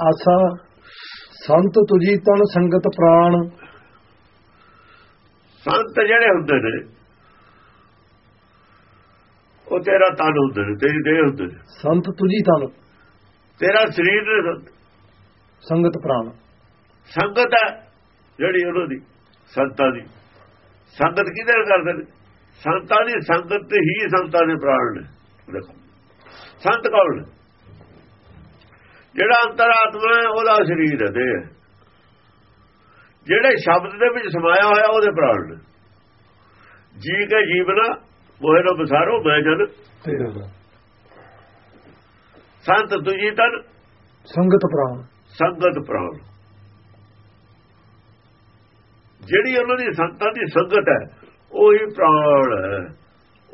ਆਸਾ ਸੰਤ ਤੁਜੀ ਤਨ ਸੰਗਤ ਪ੍ਰਾਣ। ਸੰਤ ਜਿਹੜੇ ਹੁੰਦੇ ਨੇ ਉਹ ਤੇਰਾ ਤਨ ਹੁੰਦੇ ਨੇ ਤੇਰੀ ਦੇਹ ਹੁੰਦੇ ਨੇ। ਸੰਤ ਤੁਜੀ ਤਨ। ਤੇਰਾ ਸਰੀਰ। ਸੰਗਤ ਪ੍ਰਾਣ। ਸੰਗਤ ਹੈ ਜਿਹੜੀ ਉਹਨਾਂ ਦੀ ਸੰਤਾਂ ਦੀ। ਸੰਗਤ ਕਿਹਦੇ ਨਾਲ ਕਰਦੇ ਨੇ? ਸੰਤਾਂ ਦੀ ਸੰਗਤ ਹੀ ਸੰਤਾਂ ਦੇ ਪ੍ਰਾਣ ਨੇ। ਦੇਖੋ। ਸੰਤ ਕੌਣ ਨੇ? ਜਿਹੜਾ ਅੰਤਰਾਤਮਾ ਹੈ ਉਹਦਾ ਸਰੀਰ ਹੈ। ਜਿਹੜੇ ਸ਼ਬਦ ਦੇ ਵਿੱਚ ਸਮਾਇਆ ਹੋਇਆ ਉਹਦੇ ਪ੍ਰਾਣ ਨੇ। ਜੀ ਕੇ ਜੀਵਨਾ ਮੋਹਿ ਨੂੰ ਬਸਾਰੋ ਮੈਂ ਜਨ। ਸੰਤ ਤੁਜੀ ਤਨ ਸੰਗਤ ਪ੍ਰਾਣ। ਸੰਗਤ ਪ੍ਰਾਣ। ਜਿਹੜੀ ਉਹਨਾਂ ਦੀ ਸੰਤਾਂ ਦੀ ਸੰਗਤ ਹੈ ਉਹੀ ਪ੍ਰਾਣ ਹੈ।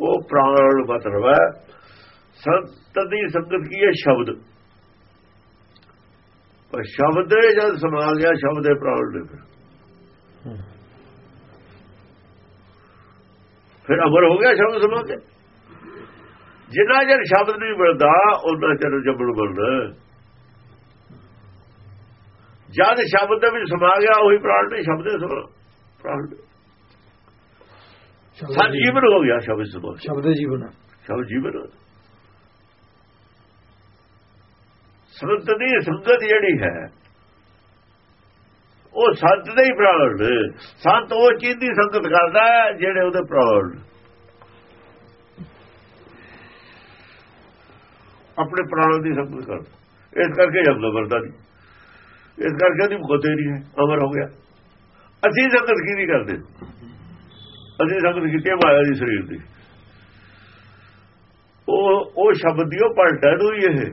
ਉਹ ਪ੍ਰਾਣ ਮਤਲਬ ਹੈ ਸੰਤ ਦੀ ਸੰਗਤ ਕੀ ਹੈ? ਸ਼ਬਦ। ਪਰ ਸ਼ਬਦ ਇਹ ਜਦ ਸਮਾ ਗਿਆ ਸ਼ਬਦ ਦੇ ਪ੍ਰਾਣ ਨੇ ਫਿਰ ਫਿਰ ਅਮਰ ਹੋ ਗਿਆ ਸ਼ਬਦ ਸਮਾ ਕੇ। ਜਿੰਨਾ ਚਿਰ ਸ਼ਬਦ ਨਹੀਂ ਮਿਲਦਾ ਉਹਨਾਂ ਚਿਰ ਜੰਮਣ ਬਣਦਾ ਜਦ ਸ਼ਬਦ ਦੇ ਵਿੱਚ ਸਮਾ ਗਿਆ ਉਹੀ ਪ੍ਰਾਣ ਨੇ ਸ਼ਬਦ ਦੇ ਸਮਾ ਪ੍ਰਾਣ। ਸਤ ਜੀਵਨ ਹੋ ਗਿਆ ਸ਼ਬਦ ਸਮਾ। ਸ਼ਬਦ ਜੀਵਨ। ਸ਼ਬਦ ਜੀਵਨ ਹੋ- ਸੰਤ ਦੀ ਸੰਗਤ ਜਿਹੜੀ ਹੈ, ਉਹ ਸੰਤ ਦੇ ਹੀ ਪ੍ਰਾਣ ਸੰਤ ਉਹ ਚੀਜ਼ ਦੀ ਸੰਗਤ ਕਰਦਾ ਜਿਹੜੇ ਉਹਦੇ ਪ੍ਰਾਣ ਆਪਣੇ ਪ੍ਰਾਣ ਦੀ ਸੰਗਤ ਕਰਦਾ। ਇਸ ਕਰਕੇ ਜਬਦਾ ਵਰਦਾ ਨਹੀਂ। ਇਸ ਕਰਕੇ ਉਹਦੀ ਮੁਕਤੇ ਨਹੀਂ ਹੈ। ਅਮਰ ਹੋ ਗਿਆ। ਅਸੀਂ ਸੰਗਤ ਕੀ ਨਹੀਂ ਕਰਦੇ? ਅਸੀਂ ਸੰਗਤ ਕੀਤੀ ਹੈ ਮਾਇਆ ਦੀ ਸਰੀਰ ਦੀ। ਉਹ ਉਹ ਸ਼ਬਦ ਦੀ ਉਹ ਪਲਟਾ ਨੂੰ ਹੀ ਇਹ।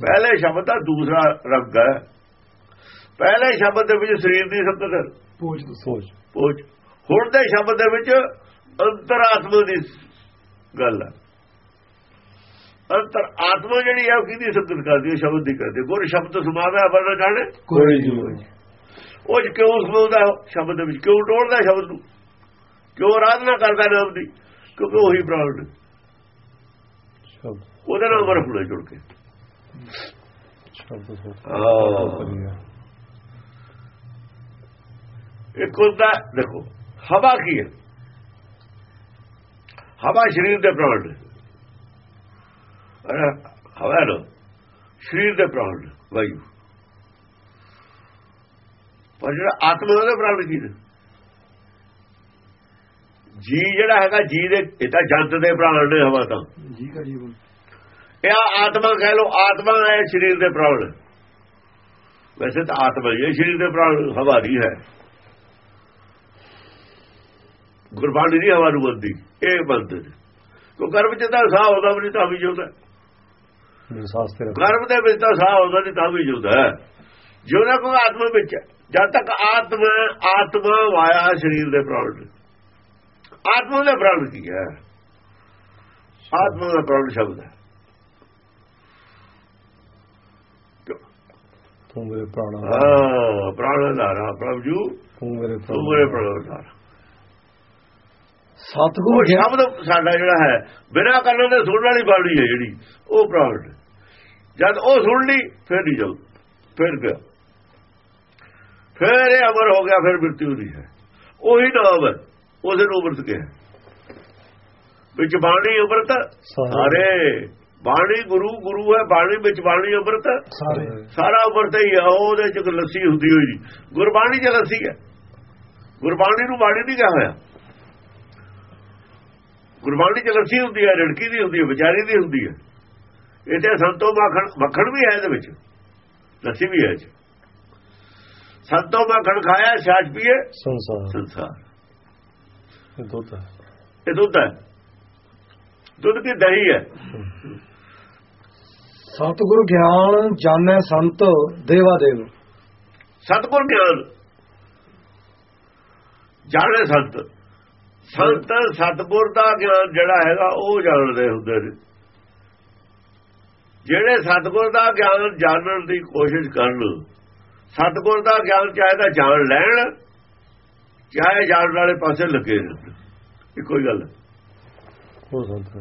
ਪਹਿਲੇ ਸ਼ਬਦ ਦਾ ਦੂਸਰਾ ਰੰਗ ਹੈ। ਪਹਿਲੇ ਸ਼ਬਦ ਦੇ ਵਿੱਚ ਸਰੀਰ ਦੀ ਸੰਗਤ। ਹੈ ਪੂਜ। ਸੋਚ ਪਹੁੰਚ ਹੁਣ ਦੇ ਸ਼ਬਦ ਦੇ ਵਿੱਚ ਅੰਤਰਾਤਮਾ ਦੀ ਗੱਲ ਹੈ। ਅੰਤਰ ਆਤਮਾ ਜਿਹੜੀ ਹੈ ਉਹ ਕਿਹਦੀ ਸੰਗਤ ਕਰਦੀ ਹੈ? ਸ਼ਬਦ ਦੀ ਕਰਦੀ। ਗੁਰ ਸ਼ਬਦ ਸਮਾਵੇ ਅਵਰਨ ਜਾਣੇ। ਕੋਈ ਜੀਵਨ ਉਹ 'ਚ ਕਿਉਂ ਸਮਾਉਂਦਾ ਉਹ ਸ਼ਬਦ ਦੇ ਵਿੱਚ? ਕਿਉਂ ਟੋੜਦਾ ਸ਼ਬਦ ਨੂੰ? ਕਿਉਂ ਆਰਾਧਨਾ ਕਰਦਾ ਨਾਮ ਦੀ? ਕਿਉਂਕਿ ਉਹੀ ਪ੍ਰਾਣ ਉਹਦੇ ਨਾਲ ਹੁਣੇ ਜੁੜ ਕੇ। ਇੱਕ ਹੁੰਦਾ ਦੇਖੋ, ਹਵਾ ਕੀ ਹੈ? ਹਵਾ ਸਰੀਰ ਦੇ ਪ੍ਰਾਣ ਹਵਾ ਨਾ, ਸਰੀਰ ਦੇ ਪ੍ਰਾਣ ਵਾਯੂ। ਪਰ ਜਿਹੜਾ ਆਤਮਾ ਦੇ ਪ੍ਰਾਣ ਕੀ ਨੇ ਜੀ ਜਿਹੜਾ ਹੈਗਾ ਜੀ ਦੇ, ਇਹ ਤਾਂ ਜੰਤ ਦੇ ਪ੍ਰਾਣ ਨੇ ਹਵਾ ਤਾਂ। ਜੀ ਦਾ ਜੀਵਨ ਇਹ ਆਤਮਾ ਕਹਿ ਲੋ ਆਤਮਾ ਹੈ ਸਰੀਰ ਦੇ ਪ੍ਰਾਣ ਵੈਸੇ ਤਾਂ ਆਤਮਾ ਹੀ ਹੈ ਸਰੀਰ ਦੇ ਪ੍ਰਾਣ ਹਵਾ ਨਹੀਂ ਹੈ। ਗੁਰਬਾਣੀ ਦੀ ਹਵਾ ਨੂੰ ਬੰਦੀ ਇਹ ਬੰਦ। ਕੋ ਗਰਭ ਚ ਤਾਂ ਸਾਹ ਉਹਦਾ ਵੀ ਨਹੀਂ ਤਾਂ ਵੀ ਜਿਉਂਦਾ। ਗਰਭ ਦੇ ਵਿੱਚ ਤਾਂ ਸਾਹ ਉਹਦਾ ਨਹੀਂ ਤਾਂ ਵੀ ਜਿਉਂਦਾ ਜਿਉਣਾ ਕੋ ਆਤਮਾ ਵਿੱਚ। ਜਦ ਤੱਕ ਆਤਮਾ ਆਤਮਾ ਵਾਇਆ ਸਰੀਰ ਦੇ ਪ੍ਰਾਣ। ਆਤਮਾ ਦਾ ਪ੍ਰਾਣ ਕੀ ਹੈ? ਆਤਮਾ ਦਾ ਪ੍ਰਾਣ ਸ਼ਬਦ ਹੈ। ਤੂੰ ਮੇਰੇ ਪ੍ਰਾਣ ਹਾਂ ਪ੍ਰਾਣ ਧਾਰਾ ਪ੍ਰਭੂ ਜੀ। ਤੂੰ ਮੇਰੇ ਤੂੰ ਮੇਰੇ ਪ੍ਰਾਣ ਧਾਰਾ ਸਤਗੁਰ ਸ਼ਬਦ ਸਾਡਾ ਜਿਹੜਾ ਹੈ ਬਿਨਾਂ ਕੰਨਾਂ ਦੇ ਸੁਣਨ ਵਾਲੀ ਬਾਣੀ ਹੈ ਜਿਹੜੀ ਉਹ ਪ੍ਰਾਣ। ਜਦ ਉਹ ਸੁਣ ਲਈ ਫਿਰ ਨਹੀਂ ਜਾਊ ਫਿਰ ਗਿਆ। ਫਿਰ ਇਹ ਅਮਰ ਹੋ ਗਿਆ ਫਿਰ ਮ੍ਰਿਤਿਉ ਨਹੀਂ ਹੈ। ਉਹੀ ਨਾਮ ਹੈ ਉਹਦੇ ਨੂੰ ਅੰਮ੍ਰਿਤ ਕਿਹਾ। ਵਿੱਚ ਬਾਣੀ ਅੰਮ੍ਰਿਤ ਸਾਰੇ। ਬਾਣੀ ਗੁਰੂ ਗੁਰੂ ਹੈ ਬਾਣੀ ਵਿੱਚ ਬਾਣੀ ਅੰਮ੍ਰਿਤ ਸਾਰੇ। ਸਾਰਾ ਅੰਮ੍ਰਿਤ ਹੀ ਆ ਉਹਦੇ ਚ ਲੱਸੀ ਹੁੰਦੀ ਹੋਈ ਗੁਰਬਾਣੀ ਚ ਲੱਸੀ ਹੈ। ਗੁਰਬਾਣੀ ਨੂੰ ਬਾਣੀ ਨਹੀਂ ਕਿਹਾ ਹੋਇਆ। ਗੁਰਬਾਣੀ ਚ ਲੱਸੀ ਹੁੰਦੀ ਹੈ ਰੜਕੀ ਦੀ ਹੁੰਦੀ ਹੈ ਵਿਚਾਰੀ ਦੀ ਹੁੰਦੀ ਹੈ। ਇਹ ਤੇ ਸੰਤੋ ਮੱਖਣ ਮੱਖਣ ਵੀ ਹੈ ਇਹਦੇ ਵਿੱਚ। ਲੱਸੀ ਵੀ ਹੈ। ਸੰਤੋ ਮੱਖਣ ਖਾਇਆ ਛਾਛ ਪੀਏ। ਸੰਸਾਰ। ਸੰਸਾਰ। ਇਹ ਦੁੱਧ ਹੈ। ਇਹ ਦੁੱਧ ਹੈ। ਦੁੱਧ ਕੀ ਦਹੀਂ ਹੈ। ਸਤਗੁਰ ਗਿਆਨ ਜਾਣੈ ਸੰਤ ਦੇਵਾ ਦੇਵ ਸਤਗੁਰ ਗਿਆਨ। ਜਾਣੇ ਸੰਤ। ਸੰਤ ਸਤਗੁਰ ਦਾ ਗਿਆਨ ਜਿਹੜਾ ਹੈਗਾ ਉਹ ਜਾਣਦੇ ਹੁੰਦੇ ਨੇ। ਜਿਹੜੇ ਸਤਗੁਰ ਦਾ ਗਿਆਨ ਜਾਣਨ ਦੀ ਕੋਸ਼ਿਸ਼ ਕਰਨ ਸਤਗੁਰ ਦਾ ਗਿਆਨ ਚਾਹੇ ਤਾਂ ਜਾਣ ਲੈਣ ਚਾਹੇ ਜਾਣ ਵਾਲੇ ਪਾਸੇ ਲੱਗੇ ਰਹਿਣ। ਇੱਕੋ ਹੀ ਗੱਲ ਹੈ। ਉਹ ਸੰਤ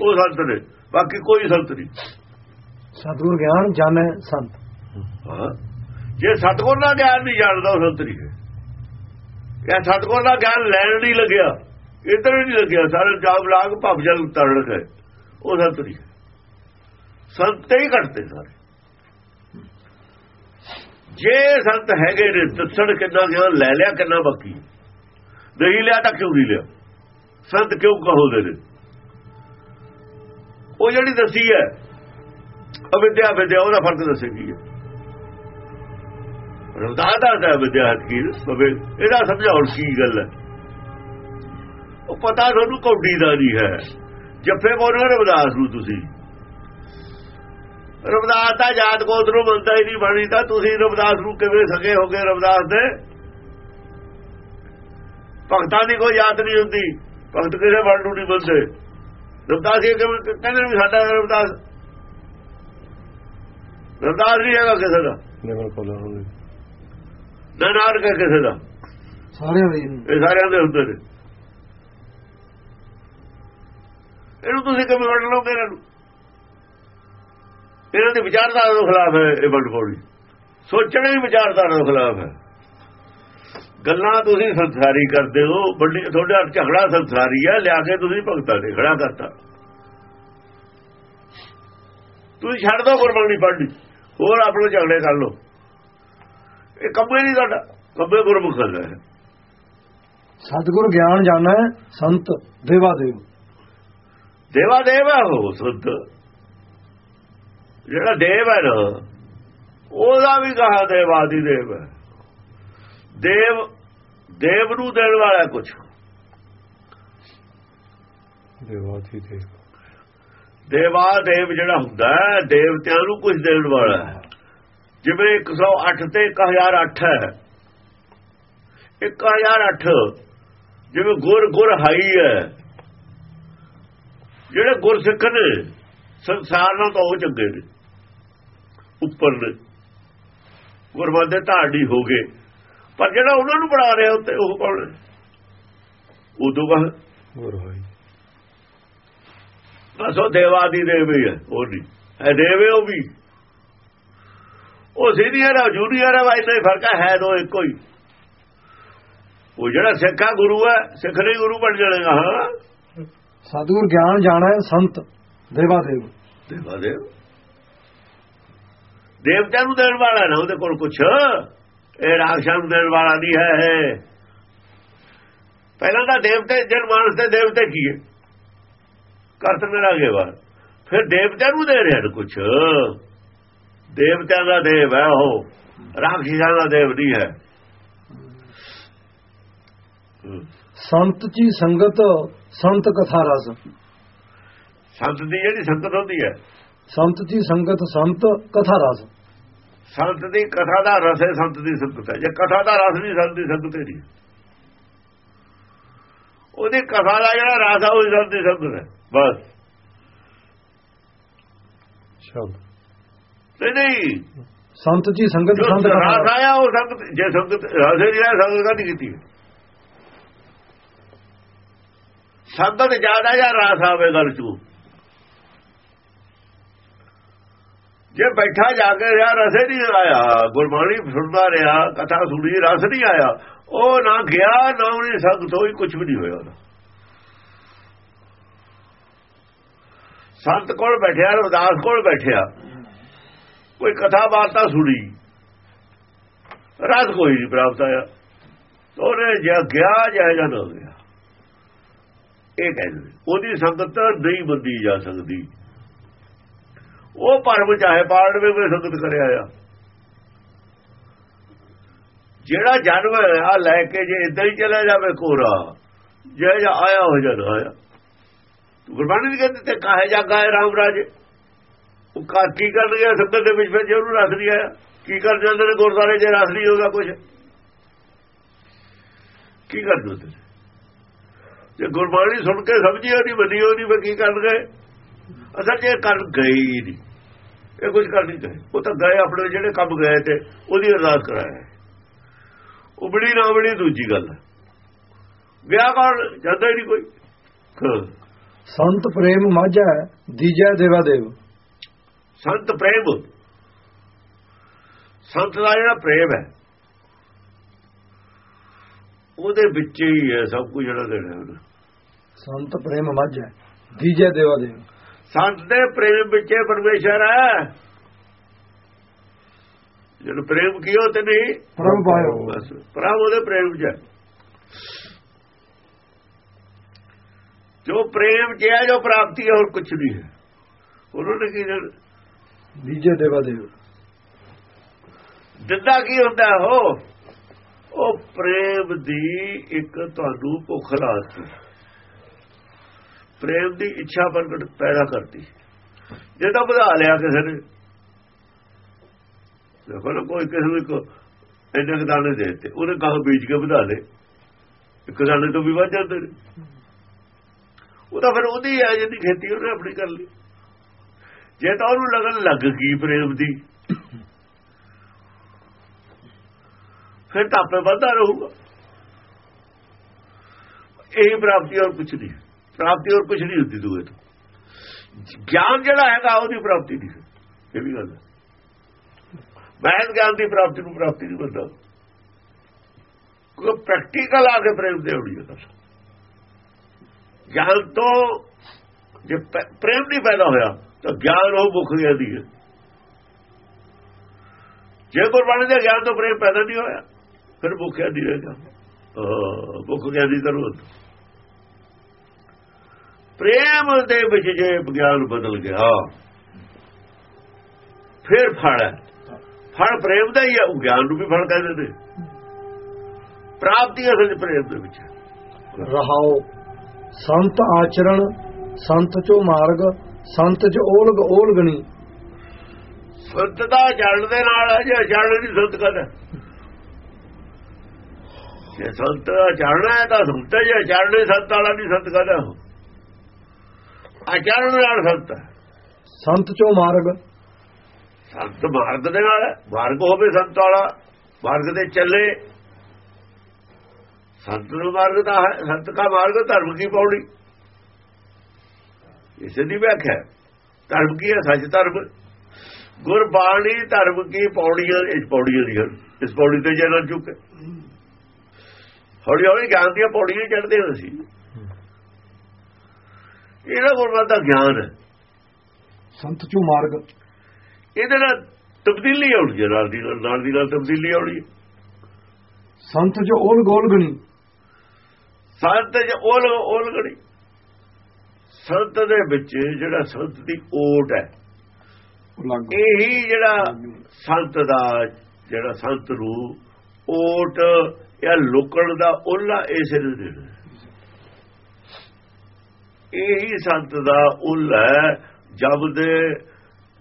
ਉਹ ਸੰਤ ਨੇ ਬਾਕੀ ਕੋਈ ਸੰਤ ਨਹੀਂ। ਸਤਗੁਰ ਗਿਆਨ ਜਾਣੈ ਸੰਤ। ਜੇ ਸਤਗੁਰ ਦਾ ਗਿਆਨ ਨਹੀਂ ਜਾਣਦਾ, ਉਹ ਸੰਤ ਨਹੀਂ ਹੈ। ਇਹ ਸਤਗੁਰ ਦਾ ਗਿਆਨ ਲੈਣ ਨਹੀਂ ਲੱਗਿਆ, ਇਧਰ ਨਹੀਂ ਲੱਗਿਆ, ਸਾਰੇ ਜਾਬ ਲਾਗ ਭਵ ਜਲ ਤਰੜ ਗਏ ਉਹ ਸੰਤ ਨਹੀਂ ਸੰਤ ਤੇ ਹੀ ਘਟਦੇ ਸਾਰੇ। ਜੇ ਸੰਤ ਹੈਗੇ ਨੇ, ਦੱਸਣ ਕਿੰਨਾ ਗਿਆਨ ਲੈ ਲਿਆ, ਕਿੰਨਾ ਬਾਕੀ। ਹੈ। ਨਹੀਂ ਲਿਆ ਤਾਂ ਕਿਉਂ ਨਹੀਂ ਲਿਆ? ਸੰਤ ਕਿਉਂ ਕਹੋਦੇ ਨੇ? ਉਹ ਜਿਹੜੀ ਦੱਸੀ ਹੈ ਅਵਿਦਿਆ, ਵਿਦਿਆ, ਉਹਦਾ ਫ਼ਰਕ ਦੱਸੇਗੀ ਰਵਦਾਸ ਦਾ ਵਿਦਿਆ ਕੀ ਸਵੇ ਇਹਦਾ ਸਮਝਾਉਣ ਕੀ ਗੱਲ ਹੈ? ਉਹ ਪਤਾ ਤੁਹਾਨੂੰ ਕੌਡੀ ਦਾ ਨਹੀਂ ਹੈ। ਜੱਫੇ ਬੋਲੋ ਰਵਦਾਸ ਨੂੰ ਤੁਸੀਂ। ਰਵਦਾਸ ਦਾ ਜਾਤ ਗੋਤ ਨੂੰ ਮੰਨਦਾ ਹੀ ਨਹੀਂ, ਬਣੀ ਤਾਂ ਤੁਸੀਂ ਰਵਦਾਸ ਨੂੰ ਕਿਵੇਂ ਸਕੇ ਹੋਗੇ ਰਵਦਾਸ ਦੇ? ਭਗਤਾਂ ਦੀ ਕੋਈ ਜਾਤ ਨਹੀਂ ਹੁੰਦੀ। ਭਗਤ ਕਿਸੇ ਵਰਡ ਨੂੰ ਨਹੀਂ ਮੰਨਦੇ? ਰਵਦਾਸ ਇਹ ਕਹਿੰਦੇ ਵੀ ਸਾਡਾ ਰਵਦਾਸ ਰਵਦਾਸ ਨਹੀਂ ਹੈਗਾ ਕਿਸੇ ਦਾ। ਨਿਮਰ ਕੋਲ ਹੁੰਦੇ ਨਾ ਨਾਨਕ ਹੈ ਕਿਸੇ ਦਾ। ਸਾਰਿਆਂ ਦੇ ਇਹ ਸਾਰਿਆਂ ਦੇ ਹੁੰਦੇ ਨੇ। ਇਹਨੂੰ ਤੁਸੀਂ ਕਿਵੇਂ ਵੰਡ ਲਓਗੇ ਇਹਨਾਂ ਨੂੰ? ਇਹਨਾਂ ਦੀ ਵਿਚਾਰਧਾਰਾ ਦੇ ਖਿਲਾਫ ਹੈ ਇਹ ਵੰਡ ਪੌੜੀ ਸੋਚਣਾ ਹੀ ਵਿਚਾਰਧਾਰਾ ਦੇ ਖਿਲਾਫ ਹੈ। ਗੱਲਾਂ ਤੁਸੀਂ ਸੰਸਾਰੀ ਕਰਦੇ ਹੋ ਵੱਡੀ ਤੁਹਾਡਾ ਝਗੜਾ ਸੰਸਾਰੀ ਹੈ ਲਿਆ ਕੇ ਤੁਸੀਂ ਭਗਤਾਂ ਦੇ ਖੜਾ ਕਰਤਾ। ਤੁਸੀਂ ਛੱਡ ਦੋ ਗੁਰਬਾਣੀ ਪੜ੍ਹਨੀ। ਹੋਰ ਆਪਣੇ ਝਗੜੇ ਕਰ ਲਓ ਇਹ ਕੰਮੇ ਨਹੀਂ ਤੁਹਾਡਾ ਕੰਮੇ ਗੁਰਮੁਖ ਕਰਦਾ ਹੈ। ਸਤਿਗੁਰ ਗਿਆਨ ਜਾਣੈ ਸੰਤ ਦੇਵਾ ਦੇਵ ਦੇਵਾ ਦੇਵ ਹੈ ਉਹ ਸੁੱਧ ਜਿਹੜਾ ਦੇਵ ਹੈ ਨਾ ਉਹਦਾ ਵੀ ਕਹਾ ਦੇਵਾਦੀ ਦੇਵ ਹੈ। ਦੇਵ ਦੇਵ ਨੂੰ ਦੇਣ ਵਾਲਾ ਕੁਝ ਦੇਵਾਤੀ ਦੇ ਦੇਵਾ ਦੇਵ ਜਿਹੜਾ ਹੁੰਦਾ ਦੇਵਤਿਆਂ ਨੂੰ ਕੁਝ ਦੇਣ ਵਾਲਾ ਹੈ। ਜਿਵੇਂ 108 ਤੇ 1008 ਹੈ। 1008 ਜਿਵੇਂ ਗੁਰ ਗੁਰ ਹਾਈ ਹੈ। ਜਿਹੜੇ ਗੁਰਸਿੱਖ ਨੇ, ਸੰਸਾਰ ਨਾਲ ਤਾਂ ਉਹ ਚੰਗੇ ਨੇ। ਉੱਪਰ ਨੇ। ਗੁਰਮਤਿ ਦੇ ਧਾਰਨੀ ਹੋ ਗਏ। ਪਰ ਜਿਹੜਾ ਉਹਨਾਂ ਨੂੰ ਬਣਾ ਰਿਹਾ ਉੱਤੇ ਉਹ ਕੌਣ ਉਦੋਂ ਬਾਅਦ ਗੁਰ ਹੋਈ। ਬਸ ਉਹ ਦੇਵਾਦੀ ਦੇਵ ਹੀ ਹੈ ਉਹ ਨਹੀਂ। ਹੈ ਦੇਵੇ ਉਹ ਵੀ। ਉਹ ਸੀਨੀਅਰ ਹੈ ਜੂਨੀਅਰ ਹੈ ਵਾਈ ਨਹੀਂ ਫ਼ਰਕ ਹੈ ਦੋ ਇੱਕੋ ਹੀ। ਉਹ ਜਿਹੜਾ ਸਿੱਖ ਹੈ ਗੁਰੂ ਹੈ ਸਿੱਖ ਨਹੀਂ ਗੁਰੂ ਬਣ ਜਾਣੇਗਾ ਹਾਂ। ਸਤਿਗੁਰ ਗਿਆਨ ਜਾਣੈ ਸੰਤ ਦੇਵਾ ਦੇਵ ਦੇਵਾ ਦੇਵ ਦੇਵਤਿਆਂ ਨੂੰ ਦੇਣ ਵਾਲਾ ਨਾ ਉਹਦੇ ਕੋਲ ਕੁਛ। ਇਹ ਰਾਖਸ਼ਾਂ ਨੂੰ ਦੇਣ ਵਾਲਾ ਨਹੀਂ ਹੈ ਪਹਿਲਾਂ ਤਾਂ ਦੇਵਤੇ ਜਨ ਮਾਨਸ ਦੇ ਦੇਵਤੇ ਕੀ ਹੈ? ਕਰਤ ਮੇਰਾ ਗੇਵਾ ਫਿਰ ਦੇਵਤਿਆਂ ਨੂੰ ਦੇ ਰਿਹਾ ਕੁਛ। ਦੇਵਤਿਆਂ ਦਾ ਦੇਵ ਹੈ ਉਹ। ਰਾਖਸ਼ਾਂ ਦਾ ਦੇਵ ਨਹੀਂ ਹੈ। ਸੰਤ ਜੀ ਸੰਗਤ ਸੰਤ ਕਥਾ ਰਸ। ਸੰਤ ਦੀ ਜਿਹੜੀ ਸੰਗਤ ਹੁੰਦੀ ਹੈ। ਸੰਤ ਜੀ ਸੰਗਤ ਸੰਤ ਕਥਾ ਰਸ। ਸੰਤ ਦੀ ਕਥਾ ਦਾ ਰਸ ਹੈ ਸੰਤ ਦੀ ਸੰਗਤ ਹੈ। ਜੇ ਕਥਾ ਦਾ ਰਸ ਨਹੀਂ ਸੰਤ ਦੀ ਸੰਗਤ ਨਹੀਂ। ਉਹਦੀ ਕਥਾ ਦਾ ਜਿਹੜਾ ਰਸ ਹੈ ਉਹ ਸੰਤ ਦੀ ਸੰਗਤ ਹੈ। ਬਸ। ਸ਼ਬਦ ਨਹੀਂ ਸੰਤ ਜੀ ਸੰਗਤ ਜੋ ਸੰਤ ਰਸ ਆਇਆ ਉਹ ਸੰਗਤ ਜੇ ਸੰਗਤ ਰਸ ਹੀ ਰਿਹਾ ਸੰਗਤ ਕਾਹਦੀ ਕੀਤੀ? ਸੰਗਤ ਜ਼ਿਆਦਾ ਜਾਂ ਰਸ ਆਵੇ ਗੱਲ ਚ? ਜੇ ਬੈਠਾ ਜਾ ਕੇ ਰਿਹਾ ਰਸੇ ਨਹੀਂ ਆਇਆ। ਗੁਰਬਾਣੀ ਸੁਣਦਾ ਰਿਹਾ ਕਥਾ ਸੁਣੀ ਰਸ ਨਹੀਂ ਆਇਆ। ਉਹ ਨਾ ਗਿਆ ਨਾ ਉਹਨੇ ਸੰਗਤ ਹੋਈ ਕੁਝ ਵੀ ਨਹੀਂ ਹੋਇਆ ਉਹਦਾ। ਸੰਤ ਕੋਲ ਬੈਠਿਆ, ਰਵਿਦਾਸ ਕੋਲ ਬੈਠਿਆ। ਕੋਈ ਕਥਾ ਵਾਰਤਾ ਸੁਣੀ। ਰਸ ਕੋਈ ਨਹੀਂ ਪ੍ਰਾਪਤ ਆਇਆ ਉਹਨੇ ਜੇ ਗਿਆ, ਜਾਂ ਜਾਂ ਨਾ ਗਿਆ ਇਹ ਕਹਿੰਦੇ ਉਹਦੀ ਸੰਗਤ ਨਹੀਂ ਬੰਦੀ ਜਾ ਸਕਦੀ। ਉਹ ਭਰਮ ਚਾਹੇ ਪਾੜਵੇਂ ਵਿੱਚ ਸੰਗਤ ਕਰਿਆ ਆ। ਜਿਹੜਾ ਜਨਮ ਆ ਲੈ ਕੇ ਜੇ ਇਦਾਂ ਹੀ ਚਲਾ ਜਾਵੇ ਕੋਰਾ ਜੇ ਜਾਂ ਆਇਆ ਹੋ ਜਾਣਾ ਆਇਆ ਗੁਰਬਾਣੀ ਵੀ ਕਹਿੰਦੇ ਤੇ ਕਾਹੇ ਜਾਗਾ ਹੈ ਰਾਮ ਰਾਜ? ਉਹ ਕਾ ਕੀ ਕਰਨ ਗਿਆ ਸੰਗਤ ਦੇ ਵਿੱਚ ਫਿਰ ਜੇ ਉਹਨੂੰ ਰਸ ਨਹੀਂ ਆਇਆ ਕੀ ਕਰ ਜਾਂਦੇ ਨੇ ਗੁਰਦਾਰੇ ਜੇ ਰਸ ਨਹੀਂ ਹੋਗਾ ਕੁਝ ਕੀ ਕਰ ਦਿੰਦੇ ਜੇ ਗੁਰਬਾਣੀ ਸੁਣ ਕੇ ਸਮਝੀ ਉਹਦੀ ਮੰਨੀ ਉਹਦੀ, ਫਿਰ ਕੀ ਕਰਨ ਗਏ? ਅਸਲ ਜੇ ਕਰ ਗਏ ਹੀ ਨਹੀਂ। ਇਹ ਕੁਝ ਕਰ ਨਹੀਂ ਗਏ। ਉਹ ਤਾਂ ਗਏ ਆਪਣੇ ਜਿਹੜੇ ਕੰਮ ਗਏ ਤੇ ਉਹਦੀ ਅਰਦਾਸ ਕਰਾਇਆ ਉਬੜੀ ਨਾ ਉਬੜੀ ਦੂਜੀ ਗੱਲ। ਵਿਆਹ ਕੌਣ ਜਾਂਦਾ ਹੀ ਨਹੀਂ ਕੋਈ। ਸੰਤ ਪ੍ਰੇਮ ਮਾਝਾ ਦੀਜੈ ਦੇਵਾ ਦੇਵ। ਸੰਤ ਪ੍ਰੇਮ। ਸੰਤ ਦਾ ਜਿਹੜਾ ਪ੍ਰੇਮ ਹੈ ਉਹਦੇ ਵਿੱਚ ਹੀ ਹੈ ਸਭ ਕੁਝ ਜਿਹੜਾ ਦੇਣਾ ਉਹਨੇ ਸੰਤ ਪ੍ਰੇਮ ਮੱਝ ਦੀਜੇ ਦੇਵਾ ਦੇਵ। ਸੰਤ ਦੇ ਪ੍ਰੇਮ ਵਿੱਚ ਪਰਮੇਸ਼ਰ ਹੈ। ਜਦੋਂ ਪ੍ਰੇਮ ਕੀਓ ਤੇ ਨਹੀਂ ਪ੍ਰਭ ਪਾਇਓ ਬਸ ਪ੍ਰਭ ਉਹਦੇ ਪ੍ਰੇਮ ਚ ਹੈ। ਜੋ ਪ੍ਰੇਮ ਚ ਹੈ ਜੋ ਪ੍ਰਾਪਤੀ ਹੈ ਹੋਰ ਕੁਝ ਨਹੀਂ ਹੈ। ਉਹਨਾਂ ਨੇ ਕੀ? ਦੀਜੇ ਦੇਵਾ ਦੇਵ ਦਿੰਦਾ ਕੀ ਹੁੰਦਾ ਉਹ? ਉਹ ਪ੍ਰੇਮ ਦੀ ਇੱਕ ਤੁਹਾਨੂੰ ਭੁੱਖ ਲਾਤੀ। ਪ੍ਰੇਮ ਦੀ ਇੱਛਾ ਪ੍ਰਗਟ ਪੈਦਾ ਕਰਦੀ ਜੇ ਤਾਂ ਵਧਾ ਲਿਆ ਕਿਸੇ ਨੇ। ਦੇਖੋ ਨਾ ਕੋਈ ਕਿਸੇ ਨੂੰ ਇੰਨੇ ਦਾਣੇ ਦੇ ਦਿੱਤੇ। ਉਹਨੇ ਕਹਾ ਬੀਜ ਕੇ ਵਧਾ ਲੇ ਇੱਕ ਦਾਣੇ ਤੋਂ ਵੀ ਵੱਧ ਜਾਂਦੇ ਨੇ। ਉਹ ਤਾਂ ਫਿਰ ਉਹਦੀ ਆ ਜਿਹਦੀ ਖੇਤੀ ਉਹਨੇ ਆਪਣੀ ਕਰ ਲਈ। ਜੇ ਤਾਂ ਉਹਨੂੰ ਲਗਨ ਲੱਗ ਗਈ ਪ੍ਰੇਮ ਦੀ, ਫਿਰ ਤਾਂ ਆਪੇ ਵੱਧਦਾ ਰਹੂਗਾ। ਇਹ ਪ੍ਰਾਪਤੀ ਔਰ ਕੁਝ ਨਹੀਂ। ਪ੍ਰਾਪਤੀ ਔਰ ਕੁਝ ਨਹੀਂ ਹੁੰਦੀ ਦੂਏ ਤੋਂ। ਗਿਆਨ ਜਿਹੜਾ ਹੈਗਾ, ਉਹਦੀ ਪ੍ਰਾਪਤੀ ਨਹੀਂ। ਇਹ ਵੀ ਗੱਲ ਹੈ। ਮਹਿਲ ਗਿਆਨ ਦੀ ਪ੍ਰਾਪਤੀ ਨੂੰ ਪ੍ਰਾਪਤੀ ਨਹੀਂ ਬੰਦਾ। ਕੋਈ ਪ੍ਰੈਕਟੀਕਲ ਆ ਕੇ ਪ੍ਰੇਮ ਦੇ ਹੋਣੀ ਹੈ ਗਿਆਨ ਤੋਂ ਜੇ ਪ੍ਰੇਮ ਨਹੀਂ ਪੈਦਾ ਹੋਇਆ, ਤਾਂ ਗਿਆਨ ਉਹ ਮੁੱਖ ਗਿਆ ਦੀ ਹੈ। ਜੇ ਗੁਰਬਾਣੀ ਦੇ ਗਿਆਨ ਤੋਂ ਪ੍ਰੇਮ ਪੈਦਾ ਨਹੀਂ ਹੋਇਆ, ਫਿਰ ਮੁੱਖਿਆ ਨਹੀਂ ਰਹੇਗਾ। ਅਹ ਮੁੱਖ ਗਿਆ ਦੀ ਜ਼ਰੂਰਤ। ਪ੍ਰੇਮ ਦੇ ਵਿੱਚ ਜੇ ਗਿਆਨ ਬਦਲ ਗਿਆ, ਫਿਰ ਫੜ ਹੈ। ਫਲ ਪ੍ਰੇਮ ਦਾ ਹੀ ਹੈ, ਉਹ ਗਿਆਨ ਨੂੰ ਵੀ ਫੜ ਕਹਿੰਦੇ ਨੇ। ਪ੍ਰਾਪਤੀ ਅਸਲ ਪ੍ਰੇਮ ਦੇ ਵਿੱਚ ਰਹਾਓ। ਸੰਤ ਆਚਰਣ ਸੰਤ ਚੋ ਮਾਰਗ ਸੰਤ ਚ ਓਲਗ ਓਲਗਣੀ। ਸੰਤ ਦਾ ਜਲ ਦੇ ਨਾਲ ਹੈ ਜੇ ਜਲ ਨਹੀਂ ਸੰਤ ਕਦਾ ਜੇ ਸੰਤ ਜਾਣਨਾ ਹੈ ਤਾਂ ਸੰਤ ਹੈ, ਜੇ ਜਾਣਨੇ ਸੰਤ ਵਾਲਾ ਨਹੀਂ ਸੰਤ ਕਦਾ ਆਚਰਣ ਨਾਲ ਸੰਤ ਹੈ। ਸੰਤ ਚੋ ਮਾਰਗ। ਸੰਤ ਮਾਰਗ ਦੇ ਨਾਲ ਹੈ। ਮਾਰਗ ਹੋਵੇ ਸੰਤ ਵਾਲਾ ਮਾਰਗ ਤੇ ਚੱਲੇ। ਸੰਤ ਦਾ ਮਾਰਗ ਤਾਂ ਹੈ ਸੰਤ ਦਾ ਮਾਰਗ ਧਰਮ ਕੀ ਪੌੜੀ? ਇਸੇ ਦੀ ਵਿਆਖਿਆ। ਧਰਮ ਕੀ ਹੈ? ਸੱਚ ਧਰਮ। ਗੁਰਬਾਣੀ ਧਰਮ ਕੀ ਪੌੜੀਆਂ ਇਸ ਪੌੜੀਆਂ ਦੀਆਂ ਇਸ ਪੌੜੀ ਤੇ ਜਨਮ ਚੁੱਕੇ ਹੌਲੀ ਹੌਲੀ ਗਿਆਨ ਦੀਆਂ ਪੌੜੀਆਂ ਚੜ੍ਹਦੇ ਹਾਂ ਅਸੀਂ ਇਹਦਾ ਗੁਰਬਾਣੀ ਦਾ ਗਿਆਨ ਹੈ। ਸੰਤ ਚੋ ਮਾਰਗ। ਇਹਦੇ ਨਾਲ ਤਬਦੀਲੀ ਆਉਣੀ ਹੈ। ਨਾਲ ਦੀ ਨਾਲ ਦੀ ਨਾਲ ਤਬਦੀਲੀ ਆਉਣੀ ਹੈ। ਸੰਤ ਚ ਓਲਗ ਓਲਗਣੀ ਸੰਤ ਜ ਓਲ ਓਲਗੜੀ ਸੰਤ ਦੇ ਵਿੱਚ ਜਿਹੜਾ ਸੰਤ ਦੀ ਓਟ ਹੈ ਲੱਗ ਇਹੀ ਜਿਹੜਾ ਸੰਤ ਦਾ ਜਿਹੜਾ ਸੰਤ ਨੂੰ ਓਟ ਜਾਂ ਲੋਕਣ ਦਾ ਉਹਲਾ ਇਸੇ ਨੂੰ ਦੇਣਾ ਇਹੀ ਸੰਤ ਦਾ ਉੱਲ ਹੈ ਜਬ ਦੇ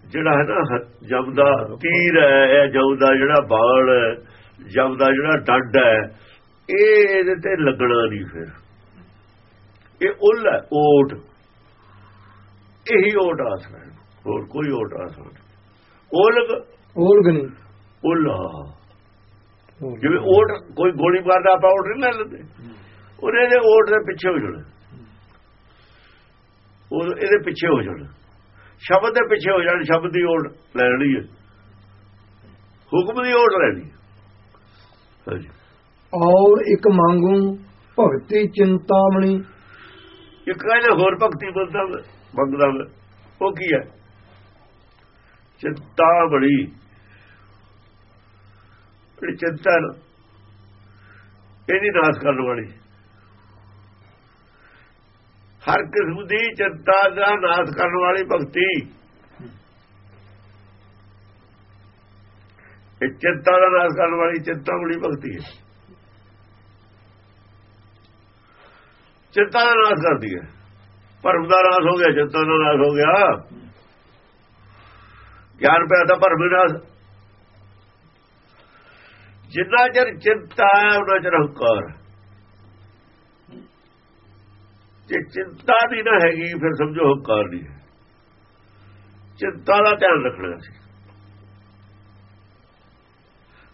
ਜਿਹੜਾ ਹੈ ਨਾ ਜਬ ਦਾ ਤੀਰ ਹੈ ਇਹ ਜਬ ਦਾ ਜਿਹੜਾ ਹੈ ਜਬ ਦਾ ਜਿਹੜਾ ਡੰਡ ਹੈ ਇਹ ਇਹਦੇ ਤੇ ਲੱਗਣਾ ਨਹੀਂ ਫਿਰ। ਇਹ ਉੱਲ ਹੈ ਓਟ। ਇਹੀ ਓਟ ਆਸਰਾ ਹੋਰ ਕੋਈ ਓਟ ਆਸਰਾ ਨਹੀਂ। ਓਲਗ ਓਲਗਣੀ ਉੱਲਾ ਜਿਵੇਂ ਓਟ ਕੋਈ ਗੋਲੀ ਮਾਰਦਾ ਆਪਾਂ ਓਟ ਨਹੀਂ ਲੈ ਲੈਂਦੇ। ਉਹਨੇ ਦੇ ਓਟ ਦੇ ਪਿੱਛੇ ਹੋ ਜਾਣਾ। ਉਹ ਇਹਦੇ ਪਿੱਛੇ ਹੋ ਜਾਣਾ। ਸ਼ਬਦ ਦੇ ਪਿੱਛੇ ਹੋ ਜਾਣਾ ਸ਼ਬਦ ਦੀ ਓਟ ਲੈਣੀ ਹੈ। ਹੁਕਮ ਦੀ ਓਟ ਲੈਣੀ ਹੈ। ਹਾਂਜੀ। ਔਰ ਇੱਕ ਮੰਗੂ ਭਗਤੀ ਚਿੰਤਾਮਣੀ। ਇੱਕ ਕਹਿੰਦੇ ਹੋਰ ਭਗਤੀ ਬੰਦਾ ਮੰਗਦਾ ਉਹ ਕੀ ਹੈ? ਚਿੰਤਾ ਬੜੀ ਚਿੰਤਾ ਨਾ ਇਹਦੀ ਨਾਸ ਕਰਨ ਵਾਲੀ। ਹਰ ਕਿਸਮ ਦੀ ਚਿੰਤਾ ਦਾ ਨਾਸ ਕਰਨ ਵਾਲੀ ਭਗਤੀ। ਇਹ ਚਿੰਤਾ ਦਾ ਨਾਸ ਕਰਨ ਵਾਲੀ ਚਿੰਤਾ ਬੜੀ ਭਗਤੀ ਹੈ। ਚਿੰਤਾ ਦਾ ਨਾਸ ਕਰਦੀ ਹੈ। ਭਰਮ ਦਾ ਨਾਸ ਹੋ ਗਿਆ, ਚਿੰਤਾ ਦਾ ਨਾਸ ਹੋ ਗਿਆ। ਗਿਆਨ ਪਿਆ ਤਾਂ ਭਰਮ ਦਾ ਨਾਸ। ਜਿੰਨਾ ਚਿਰ ਚਿੰਤਾ ਹੈ, ਉਹਨਾਂ ਚਿਰ ਹੰਕਾਰ ਜੇ ਚਿੰਤਾ ਨਹੀਂ ਨਾ ਹੈਗੀ, ਫਿਰ ਸਮਝੋ ਹੰਕਾਰ ਨਹੀਂ ਹੈ। ਚਿੰਤਾ ਦਾ ਧਿਆਨ ਰੱਖਣਾ ਸੀ।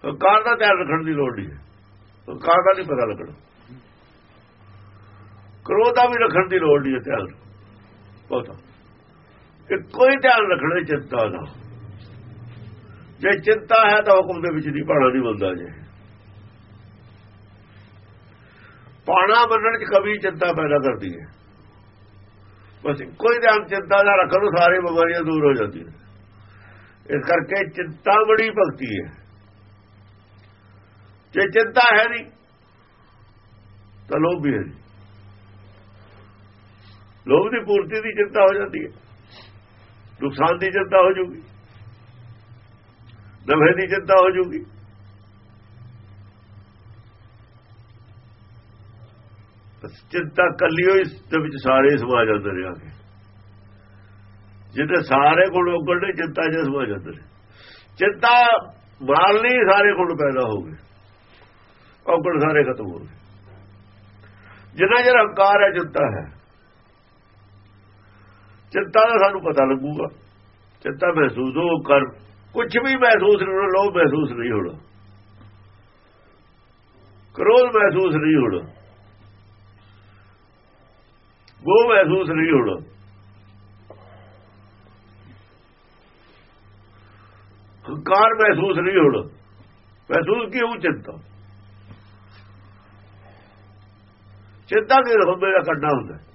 ਹੰਕਾਰ ਦਾ ਧਿਆਨ ਰੱਖਣ ਦੀ ਲੋੜ ਨਹੀਂ ਹੈ। ਹੰਕਾਰ ਦਾ ਨਹੀਂ ਪਤਾ ਲੱਗਣਾ। ਕ੍ਰੋਧ ਦਾ ਵੀ ਰੱਖਣ ਦੀ ਲੋੜ ਨਹੀਂ ਹੈ ਧਿਆਨ ਬਹੁਤਾ। ਕਿ ਕੋਈ ਧਿਆਨ ਰੱਖਣਾ ਚਿੰਤਾ ਦਾ ਜੇ ਚਿੰਤਾ ਹੈ ਤਾਂ ਹੁਕਮ ਦੇ ਵਿੱਚ ਨਹੀਂ ਪਾਣਾ ਨਹੀਂ ਬੰਦਾ ਜੇ। ਪਾਣਾ ਮੰਨਣ ਚ ਕਵੀ ਚਿੰਤਾ ਪੈਦਾ ਕਰਦੀ ਹੈ। ਬਸ ਕੋਈ ਧਿਆਨ ਚਿੰਤਾ ਦਾ ਰੱਖ ਲੋ ਸਾਰੇ ਬਿਮਾਰੀਆਂ ਦੂਰ ਹੋ ਜਾਂਦੀਆਂ ਇਸ ਕਰਕੇ ਚਿੰਤਾ ਬੜੀ ਭਗਤੀ ਹੈ। ਜੇ ਚਿੰਤਾ ਹੈ ਨਹੀਂ, ਤਾਂ ਲੋਭ ਵੀ ਹੈ ਨਹੀਂ। ਲੋਭ ਦੀ ਪੂਰਤੀ ਦੀ ਚਿੰਤਾ ਹੋ ਜਾਂਦੀ ਹੈ। ਨੁਕਸਾਨ ਦੀ ਚਿੰਤਾ ਹੋ ਜੂਗੀ। ਨਵੇਂ ਦੀ ਚਿੰਤਾ ਹੋ ਜੂਗੀ। ਚਿੰਤਾ ਕੱਲੀ ਹੋਈ ਦੇ ਵਿੱਚ ਸਾਰੇ ਸਮਾ ਜਾਂਦੇ ਨੇ ਆ ਕੇ ਜਿਹਦੇ ਸਾਰੇ ਗੁਣ ਉਗੜਨੇ ਚਿੰਤਾ ਜੇ ਸਮਾ ਜਾਂਦੇ ਨੇ। ਚਿੰਤਾ ਮਾਲ ਸਾਰੇ ਗੁਣ ਪੈਦਾ ਹੋ ਗਏ। ਔਗਣ ਸਾਰੇ ਖਤਮ ਹੋ ਗਏ। ਜਿੰਨਾ ਜਿਹੜਾ ਹੰਕਾਰ ਹੈ, ਚਿੰਤਾ ਹੈ। ਚਿੰਤਾ ਦਾ ਸਾਨੂੰ ਪਤਾ ਲੱਗੂਗਾ। ਚਿੰਤਾ ਮਹਿਸੂਸ ਹੋ ਕਰ ਕੁਝ ਵੀ ਮਹਿਸੂਸ ਨਹੀਂ ਹੋਣਾ, ਲੋਭ ਮਹਿਸੂਸ ਨਹੀਂ ਹੋਣਾ। ਕ੍ਰੋਧ ਮਹਿਸੂਸ ਨਹੀਂ ਹੋਣਾ। ਉਹ ਮਹਿਸੂਸ ਨਹੀਂ ਹੋਣਾ। ਹੰਕਾਰ ਮਹਿਸੂਸ ਨਹੀਂ ਹੋਣਾ। ਮਹਿਸੂਸ ਕੀ ਹੋਊ? ਚਿੰਤਾ। ਚਿੰਤਾ ਕੀ ਹੋਵੇ ਦਾ ਕੱਢਣਾ ਹੁੰਦਾ।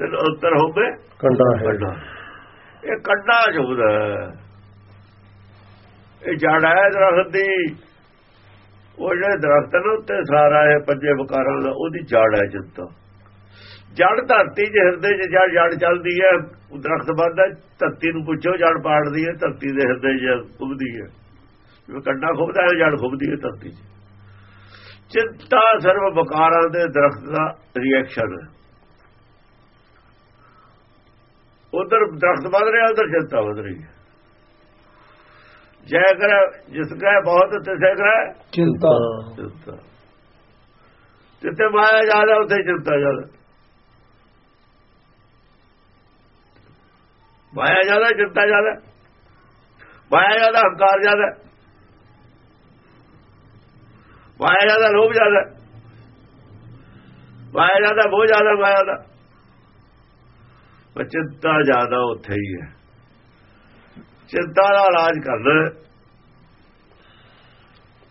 ਤੇ ਅੰਤਰ ਹੋਵੇ ਕੰਡਾ ਹੈ। ਕੱਢਣਾ ਇਹ ਕੱਢਣਾ ਚਾਹੁੰਦਾ ਇਹ ਜੜ ਹੈ ਦਰਖਤ ਦੀ। ਉਹ ਜਿਹੜੇ ਦਰਖਤ ਨੇ ਉੱਤੇ ਸਾਰਾ ਹੈ ਪੰਜੇ ਵਿਕਾਰਾਂ ਦਾ ਉਹਦੀ ਜੜ ਹੈ ਚਿੰਤਾ ਜੜ ਧਰਤੀ ਦੇ ਹਿਰਦੇ 'ਚ ਜੜ ਜੜ ਚੱਲਦੀ ਹੈ। ਉਹ ਦਰਖਤ ਵੱਧਦਾ ਧਰਤੀ ਨੂੰ ਪੁੱਛੋ ਜੜ ਪਾੜਦੀ ਹੈ ਧਰਤੀ ਦੇ ਹਿਰਦੇ 'ਚ ਖੁੱਬਦੀ ਹੈ। ਜਿਵੇਂ ਕੰਡਾ ਖੁੱਬਦਾ ਹੈ ਜੜ ਖੁੱਬਦੀ ਹੈ ਧਰਤੀ 'ਚ। ਚਿੰਤਾ ਸਰਵ ਵਿਕਾਰਾਂ ਦੇ ਦਰਖਤ ਦਾ ਰਿਐਕਸ਼ਨ ਹੈ। ਉਧਰ ਦਰਖਤ ਵੱਧ ਰਿਹਾ ਉਧਰ ਚਿੰਤਾ ਵੱਧ ਰਹੀ ਹੈ ਜੈ ਕਰ ਜਿਸ ਕਾ ਬਹੁਤ ਤਿਸੇ ਕਰ। ਚਿੰਤਾ। ਚਿੰਤਾ। ਜਿੱਥੇ ਮਾਇਆ ਜ਼ਿਆਦਾ ਉੱਥੇ ਚਿੰਤਾ ਜ਼ਿਆਦਾ। ਮਾਇਆ ਜ਼ਿਆਦਾ ਚਿੰਤਾ ਜ਼ਿਆਦਾ। ਮਾਇਆ ਜ਼ਿਆਦਾ ਹੰਕਾਰ ਜ਼ਿਆਦਾ। ਮਾਇਆ ਜ਼ਿਆਦਾ ਲੋਭ ਜ਼ਿਆਦਾ। ਮਾਇਆ ਜ਼ਿਆਦਾ ਬਹੁਤ ਜ਼ਿਆਦਾ ਮਾਇਆ ਦਾ। ਪਰ ਚਿੰਤਾ ਜ਼ਿਆਦਾ ਉੱਥੇ ਹੀ ਹੈ। ਚਿੰਤਾ ਦਾ ਇਲਾਜ ਕਰਨਾ ਹੈ।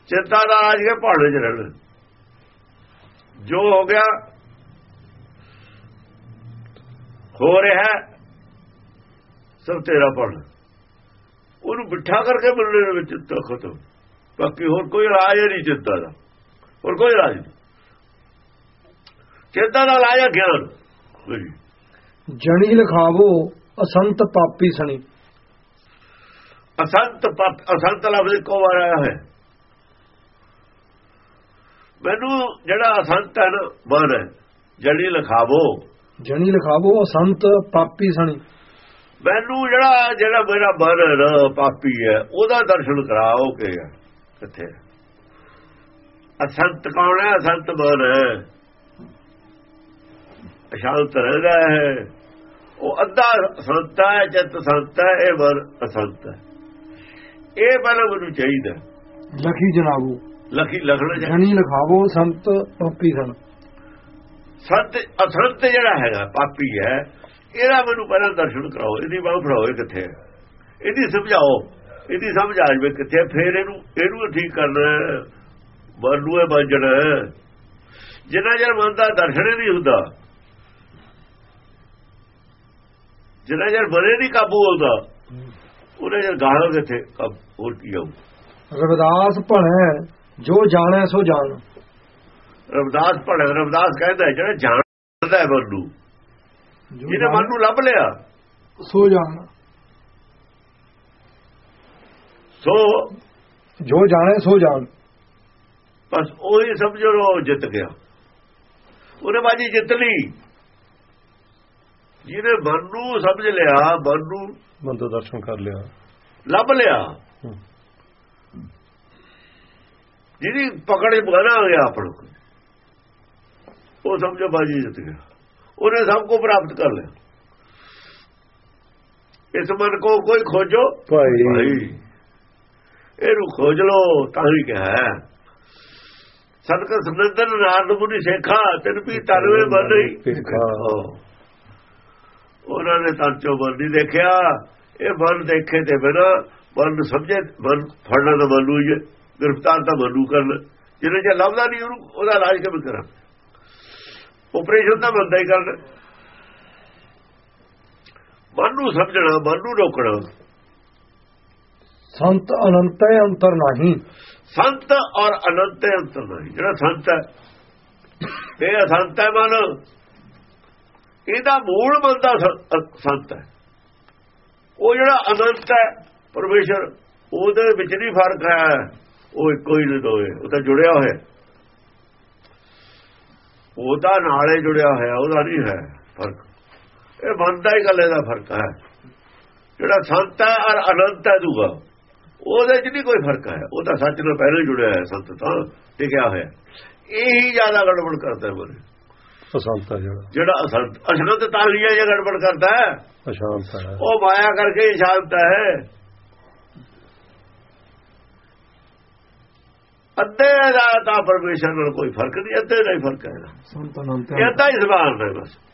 ਚਿੰਤਾ ਦਾ ਇਲਾਜ ਕੇ ਪਹਾੜੇ 'ਚ ਰਹਿਣਾ। ਜੋ ਹੋ ਗਿਆ, ਹੋ ਰਿਹਾ ਸਭ ਤੇਰਾ ਪੜ ਉਹਨੂੰ ਬਿਠਾ ਕਰਕੇ ਮਿਲਣੇ ਦੇ ਵਿੱਚ ਚਿੰਤਾ ਖਤਮ। ਬਾਕੀ ਹੋਰ ਕੋਈ ਇਲਾਜ ਨਹੀਂ ਚਿੰਤਾ ਦਾ। ਹੋਰ ਕੋਈ ਇਲਾਜ ਨਹੀਂ। ਚਿੰਤਾ ਦਾ ਇਲਾਜ ਹੈ ਗਿਆਨ ਹਾਂਜੀ। ਜਣੀ ਲਖਾਵੋ ਅਸੰਤ ਪਾਪੀ ਸਣੀ। ਅਸੰਤ ਪਤ ਅਸੰਤ ਲਫ਼ਜ਼ ਇੱਕੋ ਵਾਰ ਆਇਆ ਹੈ ਮੈਨੂੰ ਜਿਹੜਾ ਅਸੰਤ ਹੈ ਨਾ ਮਨ ਹੈ ਜੜੀ ਲਿਖਾਵੋ। ਜਣੀ ਲਖਾਵੋ ਅਸੰਤ ਪਾਪੀ ਸਣੀ। ਮੈਨੂੰ ਜਿਹੜਾ ਜਿਹੜਾ ਮੇਰਾ ਮਨ ਪਾਪੀ ਹੈ ਉਹਦਾ ਦਰਸ਼ਨ ਕਰਾਓ ਕਿ ਕਿੱਥੇ? ਅਸੰਤ ਕੌਣ ਹੈ? ਅਸੰਤ ਮਨ ਹੈ। ਅਸ਼ਾਂਤ ਰਹਿਦਾ ਹੈ। ਉਹ ਅੱਧਾ ਸੰਤ ਹੈ ਚਿੱਤ ਸੰਤ ਹੈ ਇਹ ਅਸੰਤ ਹੈ। ਇਹ ਪਹਿਲਾਂ ਮੈਨੂੰ ਚਾਹੀਦਾ ਲਖੀ ਜਨਾਬੂ। ਲਖੀ ਲਖਣਾ ਜਣੀ ਲਖਾਵੋ ਸੰਤ ਪਾਪੀ ਸਣ ਸੰਤ ਅਸੰਤ ਜਿਹੜਾ ਹੈਗਾ ਪਾਪੀ ਹੈ ਇਹਦਾ ਮੈਨੂੰ ਪਹਿਲਾਂ ਦਰਸ਼ਨ ਕਰਾਓ। ਇਹਦੀ ਬਾਹ ਫੜਾਓ ਕਿੱਥੇ ਇਹਦੀ ਸਮਝਾਓ। ਇਹਦੀ ਸਮਝ ਆ ਜਾਵੇ ਕਿੱਥੇ ਫਿਰ ਇਹਨੂੰ ਇਹਨੂੰ ਠੀਕ ਕਰਨਾ ਨੂੰ ਇਹ ਬੰਜਣਾ ਜਿੰਨਾ ਚਿਰ ਮਨ ਦਾ ਦਰਸ਼ਨ ਨਹੀਂ ਹੁੰਦਾ ਜਿੰਨਾ ਚਿਰ ਮਨੇ ਨਹੀਂ ਕਾਬੂ ਹੁੰਦਾ ਉਹਨੇ ਜਰ ਗਾਹਾਂ ਕਿੱਥੇ ਕਾਬੂ ਹੋਰ ਕੀ ਆਊ। ਰਵਿਦਾਸ ਭਣੈ ਜੋ ਜਾਣੈ ਸੋ ਜਾਣ। ਰਵਿਦਾਸ ਪੜ੍ਹ ਰਵਿਦਾਸ ਕਹਿੰਦਾ ਜਿਹੜਾ ਜਾਣਦਾ ਹੈ ਮਨ ਨੂੰ ਜਿਹਨੇ ਮਨ ਨੂੰ ਲੱਭ ਲਿਆ। ਸੋ ਜਾਣ। ਸੋ ਜੋ ਜਾਣੈ ਸੋ ਜਾਣ। ਬਸ ਉਹੀ ਸਮਝੋ ਜਿੱਤ ਗਿਆ। ਉਹਨੇ ਬਾਜੀ ਜਿੱਤ ਲਈ। ਜਿਹਨੇ ਮਨ ਨੂੰ ਸਮਝ ਲਿਆ ਮਨ ਨੂੰ ਬੰਦਾ ਦਰਸ਼ਨ ਕਰ ਲਿਆ। ਲੱਭ ਲਿਆ। ਜਿਹਦੀ ਪਕੜੇ ਬਣਾ ਆ ਗਿਆ ਆਪਣ। ਉਹ ਸਮਝੋ ਬਾਜੀ ਜਿੱਤ ਗਿਆ। ਉਹਨੇ ਸਭ ਕੁਝ ਪ੍ਰਾਪਤ ਕਰ ਲਿਆ। ਇਸ ਮਨ ਕੋ ਕੋਈ ਖੋਜੋ? ਭਾਈ। ਇਹਨੂੰ ਖੋਜ ਲੋ ਤਾਂ ਹੀ ਕਿਹਾ ਸਦਕ ਸੁਨੰਦਨ ਨਾਰਦ ਮੁਨੀ ਸੇਖਾ ਤੈਨੂੰ ਵੀ ਤਰਵੇ ਬਣੀ ਭੇਖਾ। ਉਹਨਾਂ ਨੇ ਤਾਂ ਚੋ ਨਹੀਂ ਦੇਖਿਆ। ਇਹ ਮਨ ਦੇਖੇ ਤੇ ਬਿਨਾ ਮਨ ਸਮਝੇ ਮਨ ਫੜਨਾ ਤਾਂ ਨੂੰ ਹੀ ਹੈ ਗ੍ਰਿਫਤਾਰ ਤਾਂ ਨੂੰ ਕਰਨਾ। ਜਿਹਨੇ ਜੇ ਲੱਭਦਾ ਨਹੀਂ ਉਹਦਾ ਇਲਾਜ ਕਿਵੇਂ ਕਰਾਂ? ਆਪਰੇਸ਼ਨ ਤਾਂ ਬੰਦਾ ਹੀ ਕਰਨਾ। ਮਨ ਨੂੰ ਸਮਝਣਾ ਮਨ ਨੂੰ ਰੋਕਣਾ। ਸੰਤ ਅਨੰਤ ਹੈ ਅੰਤਰ ਨਹੀਂ। ਸੰਤ ਔਰ ਅਨੰਤ ਦੇ ਅੰਤਰ ਨਹੀਂ। ਜਿਹੜਾ ਸੰਤ ਹੈ ਇਹ ਅਸੰਤ ਹੈ ਮਨ। ਇਹਦਾ ਮੂਲ ਬੰਦਾ ਸੰਤ ਹੈ। ਉਹ ਜਿਹੜਾ ਅਨੰਤ ਹੈ, ਪਰਮੇਸ਼ਰ, ਉਹਦੇ ਵਿੱਚ ਨਹੀਂ ਫ਼ਰਕ ਹੈ। ਉਹ ਇੱਕੋ ਹੀ ਨੇ ਦੋਏ ਉਹ ਤਾਂ ਜੁੜਿਆ ਹੋਇਆ ਉਹਦਾ ਨਾਲੇ ਜੁੜਿਆ ਹੋਇਆ, ਉਹਦਾ ਨਹੀਂ ਹੈ ਫ਼ਰਕ। ਇਹ ਬੰਦਾ ਹੀ ਗੱਲ ਇਹਦਾ ਫ਼ਰਕ ਹੈ। ਜਿਹੜਾ ਸੰਤ ਹੈ ਔਰ ਅਨੰਤ ਹੈ ਦੂਗਾ, ਉਹਦੇ 'ਚ ਨਹੀਂ ਕੋਈ ਫ਼ਰਕ ਹੈ। ਉਹ ਤਾਂ ਸੱਚ ਨਾਲ ਪਹਿਲਾਂ ਹੀ ਜੁੜਿਆ ਹੈ, ਸੰਤ ਤਾਂ ਟਿਕਿਆ ਹੋਇਆ ਇਹੀ ਜ਼ਿਆਦਾ ਗੜਬੜ ਕਰਦਾ ਬੋਲੇ ਅਸੰਤ ਹੈ ਜਿਹੜਾ। ਜਿਹੜਾ ਅਸੰਤ ਅਸੰਤ ਤਾਂ ਹੈ ਜੇ ਗੜਬੜ ਕਰਦਾ ਹੈ। ਅਸ਼ਾਂਤ ਹੈ। ਉਹ ਮਾਇਆ ਕਰਕੇ ਹੀ ਸ਼ਾਂਤ ਹੈ। ਅੱਧੇ ਦਾ ਤਾਂ ਪਰਮੇਸ਼ਰ ਨਾਲ ਕੋਈ ਫ਼ਰਕ ਨਹੀਂ ਅੱਧੇ ਦਾ ਹੀ ਫ਼ਰਕ ਹੈ। ਸੰਤ ਇਹ ਅੱਧਾ ਹੀ ਸਮਾਨ ਹੈ ਬਸ।